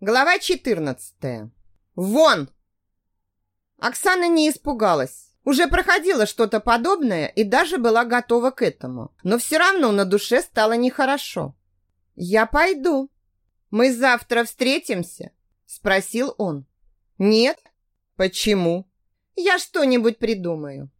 Глава 14. Вон! Оксана не испугалась. Уже проходило что-то подобное и даже была готова к этому. Но все равно на душе стало нехорошо. «Я пойду. Мы завтра встретимся?» Спросил он. «Нет? Почему?» «Я что-нибудь придумаю».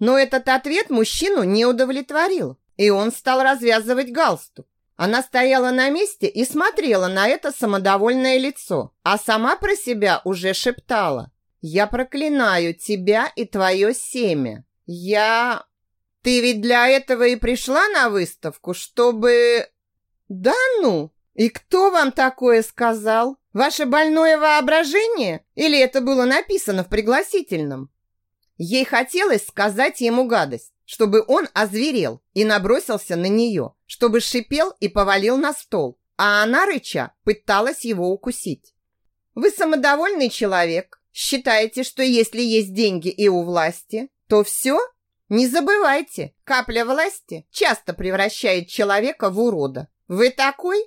Но этот ответ мужчину не удовлетворил, и он стал развязывать галстук. Она стояла на месте и смотрела на это самодовольное лицо, а сама про себя уже шептала. «Я проклинаю тебя и твое семя. Я...» «Ты ведь для этого и пришла на выставку, чтобы...» «Да ну! И кто вам такое сказал? Ваше больное воображение? Или это было написано в пригласительном?» Ей хотелось сказать ему гадость, чтобы он озверел и набросился на нее, чтобы шипел и повалил на стол, а она, рыча, пыталась его укусить. Вы самодовольный человек, считаете, что если есть деньги и у власти, то все? Не забывайте, капля власти часто превращает человека в урода. Вы такой?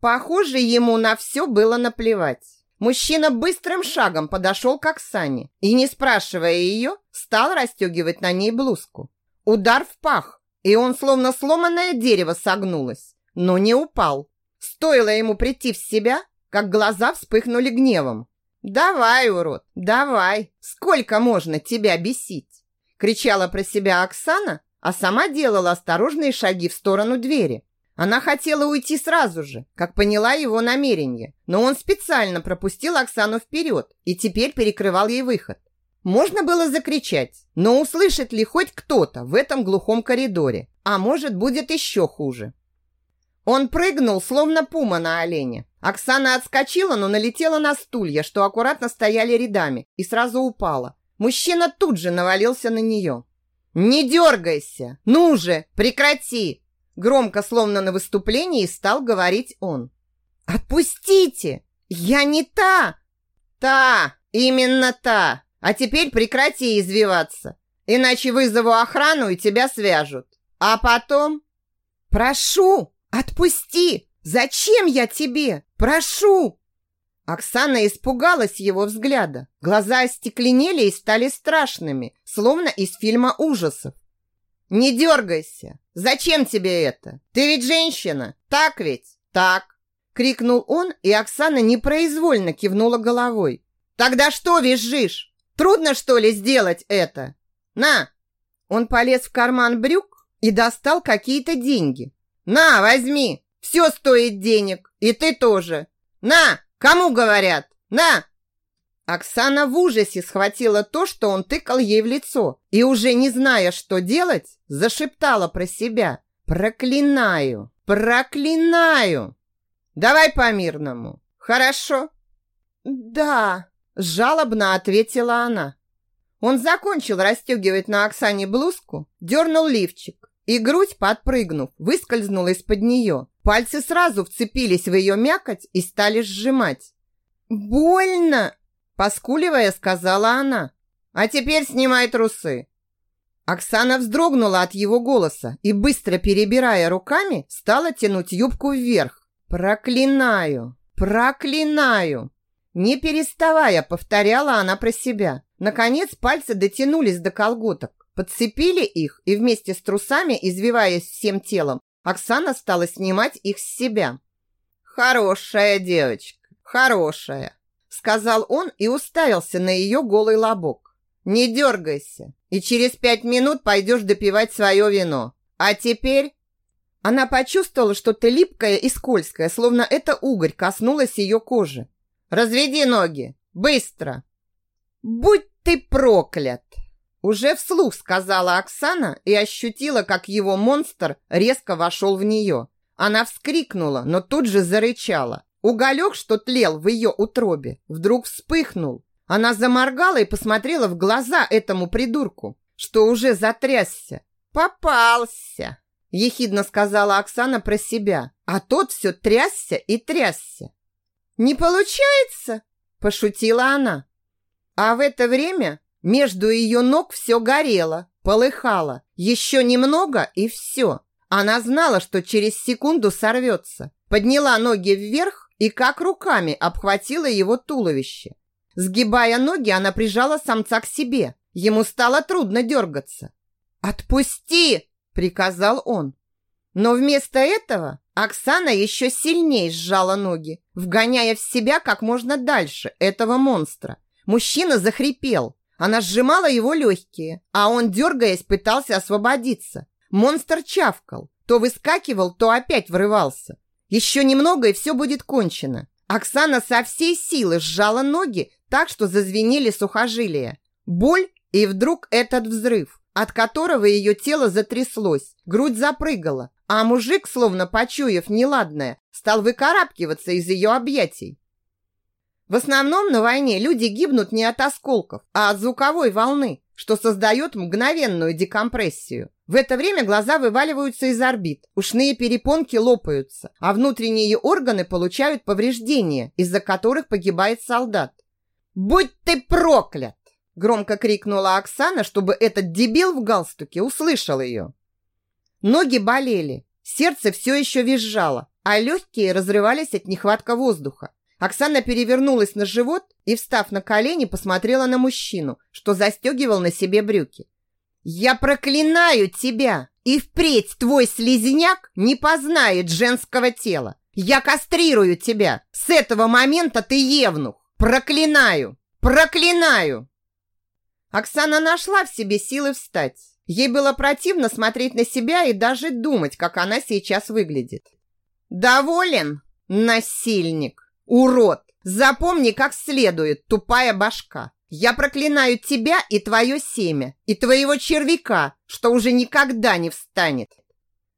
Похоже, ему на все было наплевать. Мужчина быстрым шагом подошел к Оксане и, не спрашивая ее, стал расстегивать на ней блузку. Удар в пах, и он словно сломанное дерево согнулось, но не упал. Стоило ему прийти в себя, как глаза вспыхнули гневом. «Давай, урод, давай! Сколько можно тебя бесить?» Кричала про себя Оксана, а сама делала осторожные шаги в сторону двери. Она хотела уйти сразу же, как поняла его намерение, но он специально пропустил Оксану вперед и теперь перекрывал ей выход. Можно было закричать, но услышит ли хоть кто-то в этом глухом коридоре? А может, будет еще хуже. Он прыгнул, словно пума на олене. Оксана отскочила, но налетела на стулья, что аккуратно стояли рядами, и сразу упала. Мужчина тут же навалился на нее. «Не дергайся! Ну же, прекрати! Громко, словно на выступлении, стал говорить он. «Отпустите! Я не та!» «Та! Именно та! А теперь прекрати извиваться, иначе вызову охрану и тебя свяжут. А потом...» «Прошу! Отпусти! Зачем я тебе? Прошу!» Оксана испугалась его взгляда. Глаза остекленели и стали страшными, словно из фильма ужасов. «Не дергайся! Зачем тебе это? Ты ведь женщина, так ведь? Так!» Крикнул он, и Оксана непроизвольно кивнула головой. «Тогда что визжишь? Трудно, что ли, сделать это? На!» Он полез в карман брюк и достал какие-то деньги. «На, возьми! Все стоит денег, и ты тоже! На! Кому говорят? На!» Оксана в ужасе схватила то, что он тыкал ей в лицо, и уже не зная, что делать, зашептала про себя. «Проклинаю! Проклинаю!» «Давай по-мирному, хорошо?» «Да», – жалобно ответила она. Он закончил расстегивать на Оксане блузку, дернул лифчик, и грудь, подпрыгнув, выскользнула из-под нее. Пальцы сразу вцепились в ее мякоть и стали сжимать. «Больно!» Поскуливая, сказала она. «А теперь снимай трусы». Оксана вздрогнула от его голоса и, быстро перебирая руками, стала тянуть юбку вверх. «Проклинаю! Проклинаю!» Не переставая, повторяла она про себя. Наконец пальцы дотянулись до колготок, подцепили их и вместе с трусами, извиваясь всем телом, Оксана стала снимать их с себя. «Хорошая девочка, хорошая!» Сказал он и уставился на ее голый лобок. Не дергайся, и через пять минут пойдешь допивать свое вино. А теперь она почувствовала что-то липкое и скользкое, словно это угорь коснулась ее кожи. Разведи ноги, быстро. Будь ты проклят. Уже вслух сказала Оксана и ощутила, как его монстр резко вошел в нее. Она вскрикнула, но тут же зарычала. Уголек, что тлел в ее утробе, вдруг вспыхнул. Она заморгала и посмотрела в глаза этому придурку, что уже затрясся. «Попался!» – ехидно сказала Оксана про себя, а тот все трясся и трясся. «Не получается?» – пошутила она. А в это время между ее ног все горело, полыхало. Еще немного и все. Она знала, что через секунду сорвется. Подняла ноги вверх и как руками обхватила его туловище. Сгибая ноги, она прижала самца к себе. Ему стало трудно дергаться. «Отпусти!» – приказал он. Но вместо этого Оксана еще сильнее сжала ноги, вгоняя в себя как можно дальше этого монстра. Мужчина захрипел. Она сжимала его легкие, а он, дергаясь, пытался освободиться. Монстр чавкал, то выскакивал, то опять врывался. Еще немного, и все будет кончено. Оксана со всей силы сжала ноги так, что зазвенели сухожилия. Боль и вдруг этот взрыв, от которого ее тело затряслось, грудь запрыгала, а мужик, словно почуяв неладное, стал выкарабкиваться из ее объятий. В основном на войне люди гибнут не от осколков, а от звуковой волны, что создает мгновенную декомпрессию. В это время глаза вываливаются из орбит, ушные перепонки лопаются, а внутренние органы получают повреждения, из-за которых погибает солдат. «Будь ты проклят!» – громко крикнула Оксана, чтобы этот дебил в галстуке услышал ее. Ноги болели, сердце все еще визжало, а легкие разрывались от нехватка воздуха. Оксана перевернулась на живот и, встав на колени, посмотрела на мужчину, что застегивал на себе брюки. «Я проклинаю тебя! И впредь твой слизняк не познает женского тела! Я кастрирую тебя! С этого момента ты евнух! Проклинаю! Проклинаю!» Оксана нашла в себе силы встать. Ей было противно смотреть на себя и даже думать, как она сейчас выглядит. «Доволен, насильник?» Урод! Запомни как следует, тупая башка. Я проклинаю тебя и твое семя, и твоего червяка, что уже никогда не встанет.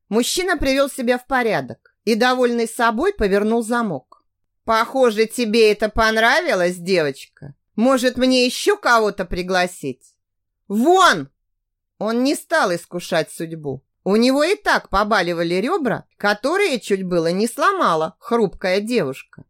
Мужчина привел себя в порядок и, довольный собой, повернул замок. Похоже, тебе это понравилось, девочка. Может, мне еще кого-то пригласить? Вон! Он не стал искушать судьбу. У него и так побаливали ребра, которые чуть было не сломала хрупкая девушка.